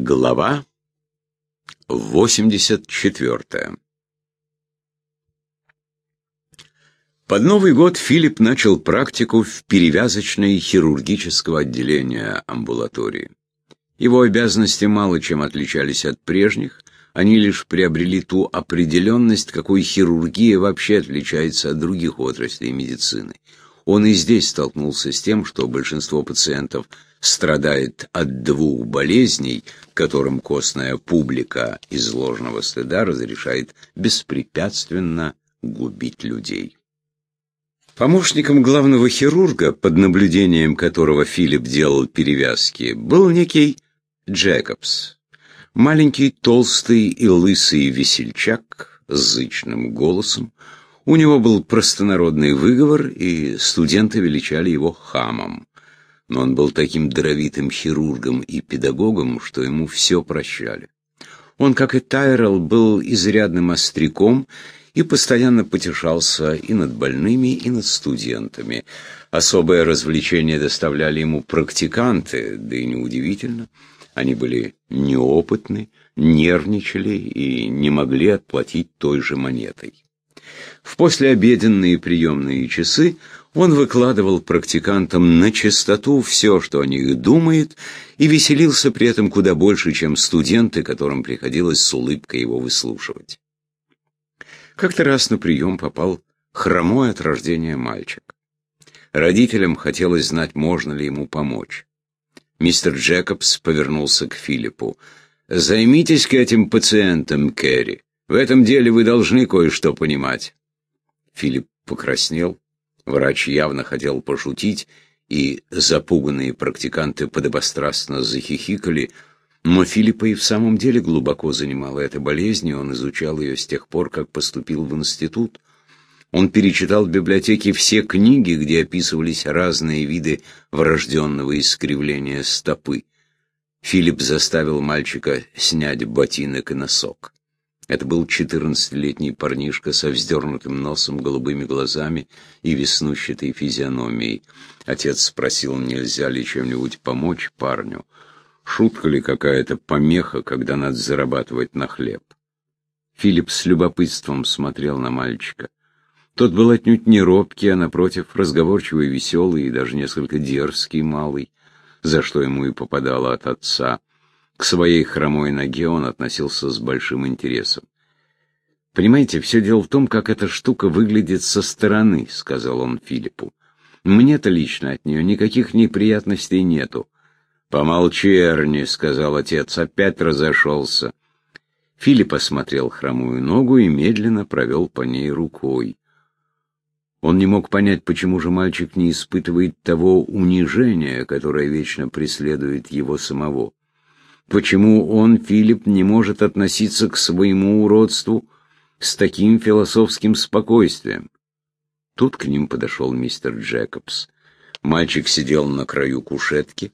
Глава 84 Под Новый год Филипп начал практику в перевязочной хирургического отделения амбулатории. Его обязанности мало чем отличались от прежних, они лишь приобрели ту определенность, какой хирургия вообще отличается от других отраслей медицины. Он и здесь столкнулся с тем, что большинство пациентов – страдает от двух болезней, которым костная публика из ложного стыда разрешает беспрепятственно губить людей. Помощником главного хирурга, под наблюдением которого Филипп делал перевязки, был некий Джекобс. Маленький, толстый и лысый весельчак с зычным голосом. У него был простонародный выговор, и студенты величали его хамом но он был таким даровитым хирургом и педагогом, что ему все прощали. Он, как и Тайрелл, был изрядным остряком и постоянно потешался и над больными, и над студентами. Особое развлечение доставляли ему практиканты, да и неудивительно. Они были неопытны, нервничали и не могли отплатить той же монетой. В послеобеденные приемные часы он выкладывал практикантам на чистоту все, что о них думает, и веселился при этом куда больше, чем студенты, которым приходилось с улыбкой его выслушивать. Как-то раз на прием попал хромой от рождения мальчик. Родителям хотелось знать, можно ли ему помочь. Мистер Джекобс повернулся к Филиппу. «Займитесь-ка этим пациентом, Кэрри. В этом деле вы должны кое-что понимать». Филипп покраснел, Врач явно хотел пошутить, и запуганные практиканты подобострастно захихикали, но Филиппа и в самом деле глубоко занимала эта болезнь, и он изучал ее с тех пор, как поступил в институт. Он перечитал в библиотеке все книги, где описывались разные виды врожденного искривления стопы. Филипп заставил мальчика снять ботинок и носок. Это был четырнадцатилетний парнишка со вздернутым носом, голубыми глазами и веснущатой физиономией. Отец спросил, нельзя ли чем-нибудь помочь парню. Шутка ли какая-то помеха, когда надо зарабатывать на хлеб? Филипп с любопытством смотрел на мальчика. Тот был отнюдь не робкий, а, напротив, разговорчивый, веселый и даже несколько дерзкий малый, за что ему и попадало от отца. К своей хромой ноге он относился с большим интересом. «Понимаете, все дело в том, как эта штука выглядит со стороны», — сказал он Филиппу. «Мне-то лично от нее никаких неприятностей нету». «Помолчи, Эрни», — сказал отец, — опять разошелся. Филипп осмотрел хромую ногу и медленно провел по ней рукой. Он не мог понять, почему же мальчик не испытывает того унижения, которое вечно преследует его самого. Почему он, Филипп, не может относиться к своему уродству с таким философским спокойствием? Тут к ним подошел мистер Джекобс. Мальчик сидел на краю кушетки,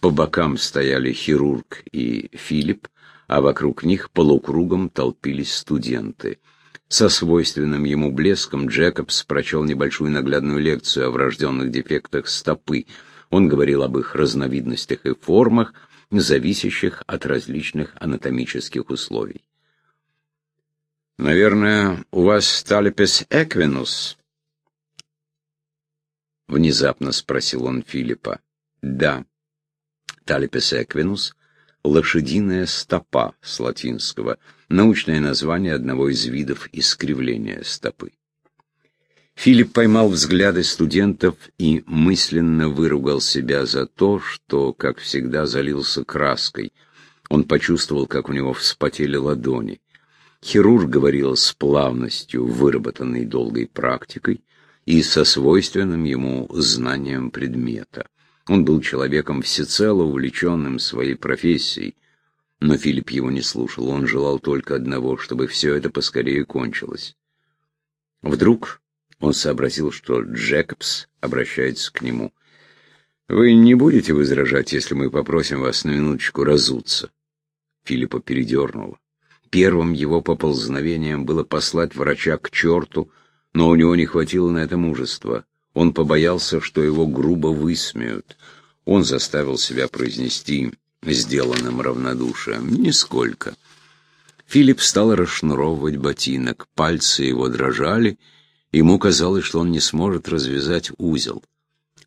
по бокам стояли хирург и Филипп, а вокруг них полукругом толпились студенты. Со свойственным ему блеском Джекобс прочел небольшую наглядную лекцию о врожденных дефектах стопы. Он говорил об их разновидностях и формах, зависящих от различных анатомических условий. «Наверное, у вас талипес эквинус?» Внезапно спросил он Филиппа. «Да. Талипес эквинус — лошадиная стопа с латинского, научное название одного из видов искривления стопы. Филипп поймал взгляды студентов и мысленно выругал себя за то, что, как всегда, залился краской. Он почувствовал, как у него вспотели ладони. Хирург говорил с плавностью, выработанной долгой практикой, и со свойственным ему знанием предмета. Он был человеком всецело увлеченным своей профессией, но Филипп его не слушал, он желал только одного, чтобы все это поскорее кончилось. Вдруг он сообразил, что Джекобс обращается к нему. «Вы не будете возражать, если мы попросим вас на минуточку разуться?» Филиппа передернуло. Первым его поползновением было послать врача к черту, но у него не хватило на это мужества. Он побоялся, что его грубо высмеют. Он заставил себя произнести сделанным равнодушием. Нисколько. Филипп стал расшнуровывать ботинок. Пальцы его дрожали. Ему казалось, что он не сможет развязать узел.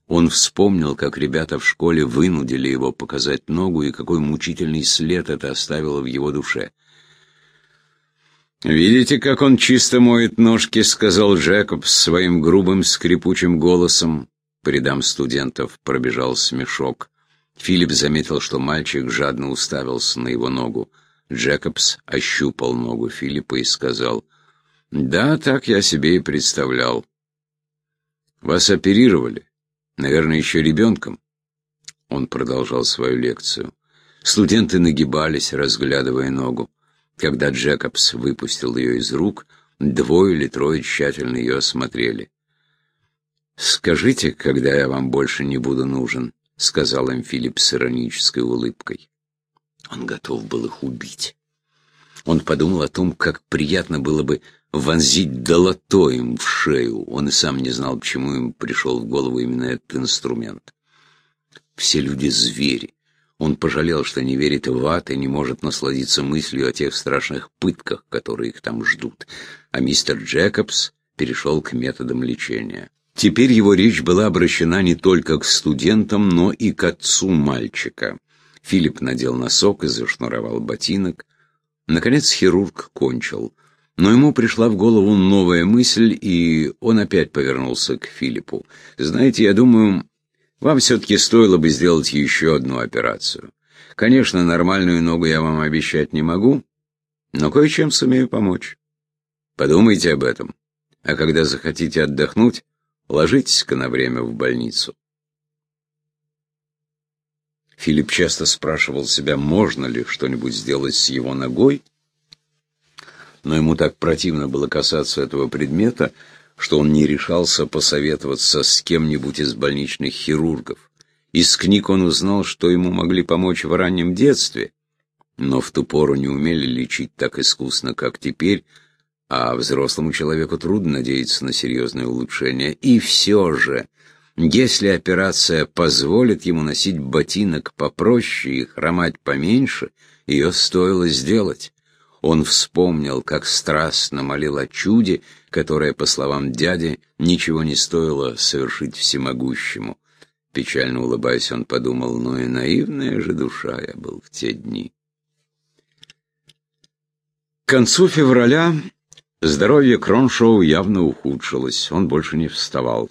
Он вспомнил, как ребята в школе вынудили его показать ногу, и какой мучительный след это оставило в его душе. «Видите, как он чисто моет ножки?» — сказал Джекоб своим грубым скрипучим голосом. По студентов пробежал смешок. Филипп заметил, что мальчик жадно уставился на его ногу. Джекобс ощупал ногу Филиппа и сказал, «Да, так я себе и представлял. Вас оперировали. Наверное, еще ребенком». Он продолжал свою лекцию. Студенты нагибались, разглядывая ногу. Когда Джекобс выпустил ее из рук, двое или трое тщательно ее осмотрели. «Скажите, когда я вам больше не буду нужен», — сказал им Филипп с иронической улыбкой. Он готов был их убить. Он подумал о том, как приятно было бы вонзить долото им в шею. Он и сам не знал, почему им пришел в голову именно этот инструмент. Все люди — звери. Он пожалел, что не верит в ад и не может насладиться мыслью о тех страшных пытках, которые их там ждут. А мистер Джекобс перешел к методам лечения. Теперь его речь была обращена не только к студентам, но и к отцу мальчика. Филипп надел носок и зашнуровал ботинок. Наконец хирург кончил. Но ему пришла в голову новая мысль, и он опять повернулся к Филиппу. «Знаете, я думаю, вам все-таки стоило бы сделать еще одну операцию. Конечно, нормальную ногу я вам обещать не могу, но кое-чем сумею помочь. Подумайте об этом. А когда захотите отдохнуть, ложитесь-ка на время в больницу. Филипп часто спрашивал себя, можно ли что-нибудь сделать с его ногой, но ему так противно было касаться этого предмета, что он не решался посоветоваться с кем-нибудь из больничных хирургов. Из книг он узнал, что ему могли помочь в раннем детстве, но в ту пору не умели лечить так искусно, как теперь, а взрослому человеку трудно надеяться на серьезное улучшение. И все же, если операция позволит ему носить ботинок попроще и хромать поменьше, ее стоило сделать. Он вспомнил, как страстно молил о чуде, которое, по словам дяди, ничего не стоило совершить всемогущему. Печально улыбаясь, он подумал, ну и наивная же душа я был в те дни. К концу февраля здоровье Кроншоу явно ухудшилось, он больше не вставал.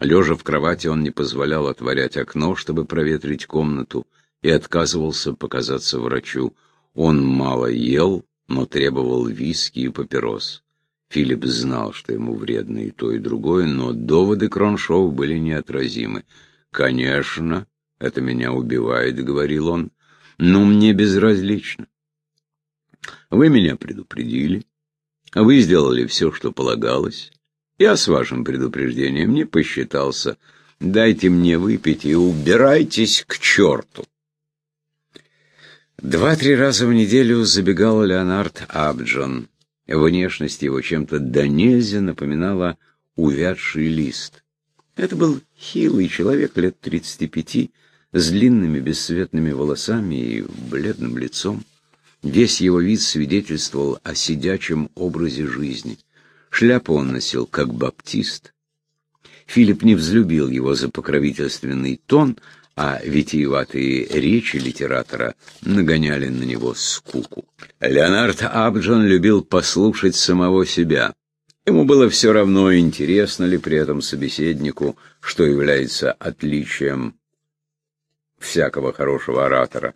Лежа в кровати, он не позволял отворять окно, чтобы проветрить комнату, и отказывался показаться врачу. Он мало ел, но требовал виски и папирос. Филипп знал, что ему вредно и то, и другое, но доводы Кроншоу были неотразимы. «Конечно, это меня убивает», — говорил он, — «но мне безразлично. Вы меня предупредили, вы сделали все, что полагалось. Я с вашим предупреждением не посчитался. Дайте мне выпить и убирайтесь к черту». Два-три раза в неделю забегал Леонард Абджон. Внешность его чем-то до нельзя напоминала увядший лист. Это был хилый человек лет тридцати пяти, с длинными бесцветными волосами и бледным лицом. Весь его вид свидетельствовал о сидячем образе жизни. Шляпу он носил как баптист. Филипп не взлюбил его за покровительственный тон, а витиеватые речи литератора нагоняли на него скуку. Леонард Абджон любил послушать самого себя. Ему было все равно, интересно ли при этом собеседнику, что является отличием всякого хорошего оратора.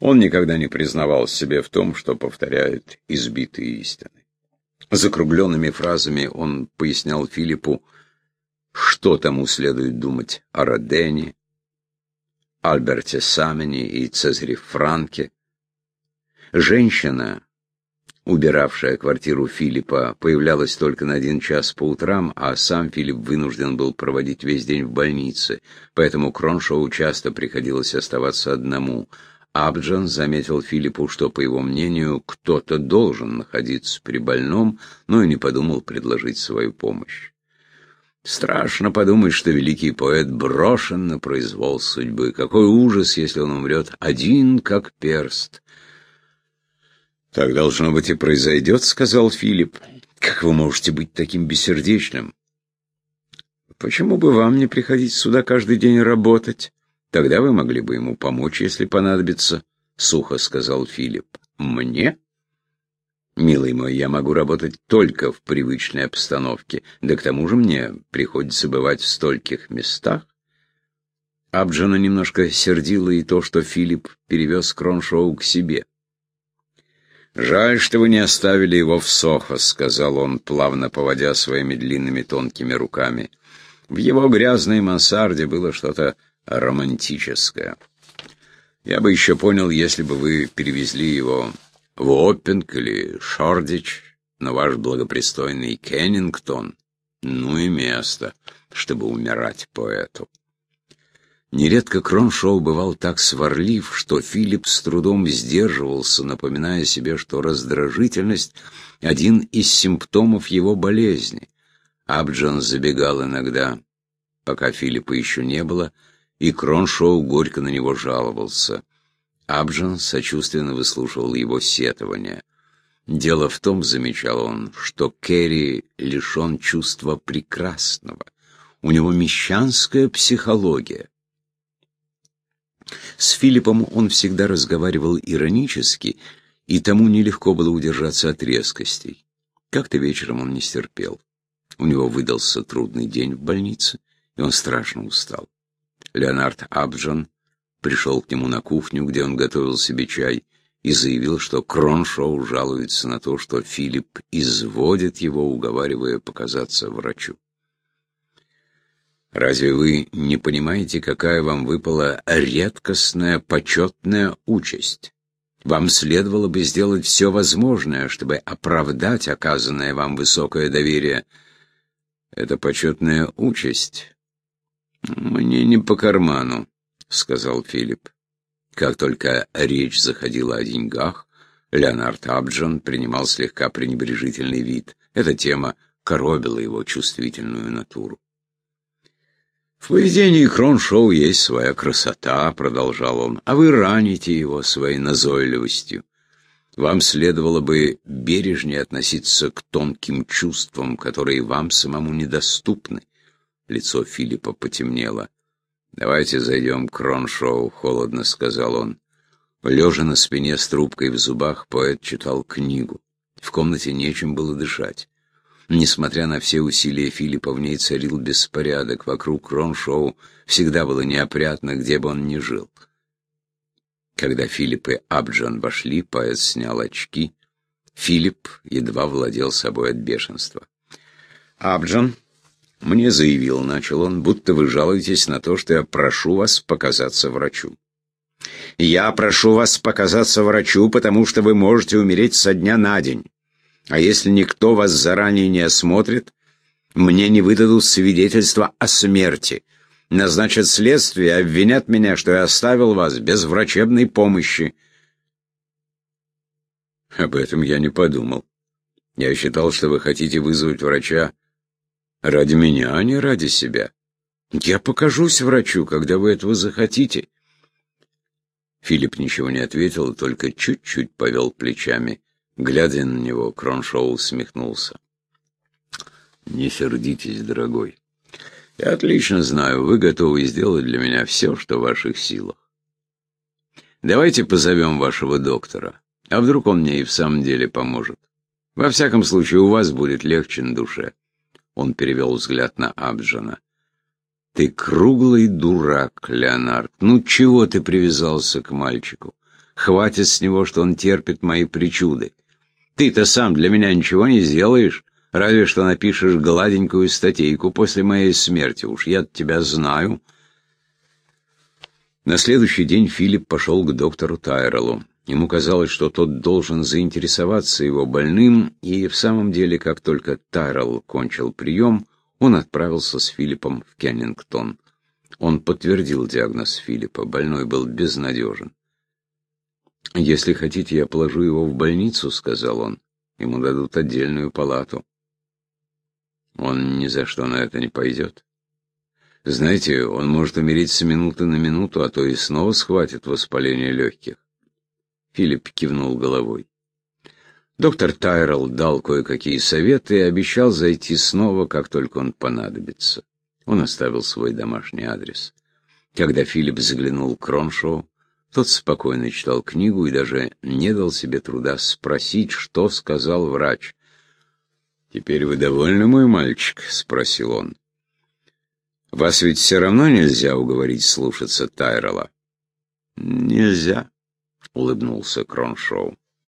Он никогда не признавал себе в том, что повторяет избитые истины. Закругленными фразами он пояснял Филиппу, что тому следует думать о Родене, Альберте Самени и Цезаре Франке. Женщина, убиравшая квартиру Филиппа, появлялась только на один час по утрам, а сам Филипп вынужден был проводить весь день в больнице, поэтому Кроншоу часто приходилось оставаться одному. Абджан заметил Филиппу, что, по его мнению, кто-то должен находиться при больном, но и не подумал предложить свою помощь. Страшно подумать, что великий поэт брошен на произвол судьбы. Какой ужас, если он умрет один, как перст. «Так должно быть и произойдет», — сказал Филипп. «Как вы можете быть таким бессердечным?» «Почему бы вам не приходить сюда каждый день работать? Тогда вы могли бы ему помочь, если понадобится», — сухо сказал Филипп. «Мне?» «Милый мой, я могу работать только в привычной обстановке, да к тому же мне приходится бывать в стольких местах». Абджана немножко сердило и то, что Филипп перевез Кроншоу к себе. «Жаль, что вы не оставили его в Сохо», — сказал он, плавно поводя своими длинными тонкими руками. В его грязной мансарде было что-то романтическое. Я бы еще понял, если бы вы перевезли его в Оппинг или Шордич, на ваш благопристойный Кеннингтон. Ну и место, чтобы умирать поэту. Нередко Кроншоу бывал так сварлив, что Филипп с трудом сдерживался, напоминая себе, что раздражительность — один из симптомов его болезни. Абджон забегал иногда, пока Филиппа еще не было, и Кроншоу горько на него жаловался. Абджон сочувственно выслушивал его сетования. Дело в том, замечал он, что Керри лишен чувства прекрасного. У него мещанская психология. С Филиппом он всегда разговаривал иронически, и тому нелегко было удержаться от резкостей. Как-то вечером он не стерпел. У него выдался трудный день в больнице, и он страшно устал. Леонард Абджон пришел к нему на кухню, где он готовил себе чай, и заявил, что Кроншоу жалуется на то, что Филипп изводит его, уговаривая показаться врачу. Разве вы не понимаете, какая вам выпала редкостная, почетная участь? Вам следовало бы сделать все возможное, чтобы оправдать оказанное вам высокое доверие. Это почетная участь. Мне не по карману, — сказал Филипп. Как только речь заходила о деньгах, Леонард Абджон принимал слегка пренебрежительный вид. Эта тема коробила его чувствительную натуру. «В поведении Кроншоу есть своя красота», — продолжал он, — «а вы раните его своей назойливостью. Вам следовало бы бережнее относиться к тонким чувствам, которые вам самому недоступны». Лицо Филиппа потемнело. «Давайте зайдем к Кроншоу», — холодно сказал он. Лежа на спине с трубкой в зубах, поэт читал книгу. В комнате нечем было дышать. Несмотря на все усилия Филиппа, в ней царил беспорядок. Вокруг Кроншоу всегда было неопрятно, где бы он ни жил. Когда Филипп и Абджан вошли, поэт снял очки. Филипп едва владел собой от бешенства. «Абджан, мне заявил, — начал он, — будто вы жалуетесь на то, что я прошу вас показаться врачу. Я прошу вас показаться врачу, потому что вы можете умереть со дня на день. А если никто вас заранее не осмотрит, мне не выдадут свидетельства о смерти. Назначат следствие, обвинят меня, что я оставил вас без врачебной помощи. Об этом я не подумал. Я считал, что вы хотите вызвать врача ради меня, а не ради себя. Я покажусь врачу, когда вы этого захотите. Филипп ничего не ответил, только чуть-чуть повел плечами. Глядя на него, Кроншоу усмехнулся. «Не сердитесь, дорогой. Я отлично знаю, вы готовы сделать для меня все, что в ваших силах. Давайте позовем вашего доктора, а вдруг он мне и в самом деле поможет. Во всяком случае, у вас будет легче на душе». Он перевел взгляд на Абджана. «Ты круглый дурак, Леонард. Ну чего ты привязался к мальчику? Хватит с него, что он терпит мои причуды. Ты-то сам для меня ничего не сделаешь, разве что напишешь гладенькую статейку после моей смерти. Уж я тебя знаю. На следующий день Филипп пошел к доктору Тайреллу. Ему казалось, что тот должен заинтересоваться его больным, и в самом деле, как только Тайрелл кончил прием, он отправился с Филиппом в Кеннингтон. Он подтвердил диагноз Филиппа, больной был безнадежен. «Если хотите, я положу его в больницу», — сказал он. «Ему дадут отдельную палату». Он ни за что на это не пойдет. Знаете, он может умереть с минуты на минуту, а то и снова схватит воспаление легких. Филипп кивнул головой. Доктор Тайрелл дал кое-какие советы и обещал зайти снова, как только он понадобится. Он оставил свой домашний адрес. Когда Филипп заглянул к Кроншоу, тот спокойно читал книгу и даже не дал себе труда спросить, что сказал врач. «Теперь вы довольны, мой мальчик?» — спросил он. «Вас ведь все равно нельзя уговорить слушаться Тайрела». «Нельзя», — улыбнулся Кроншоу.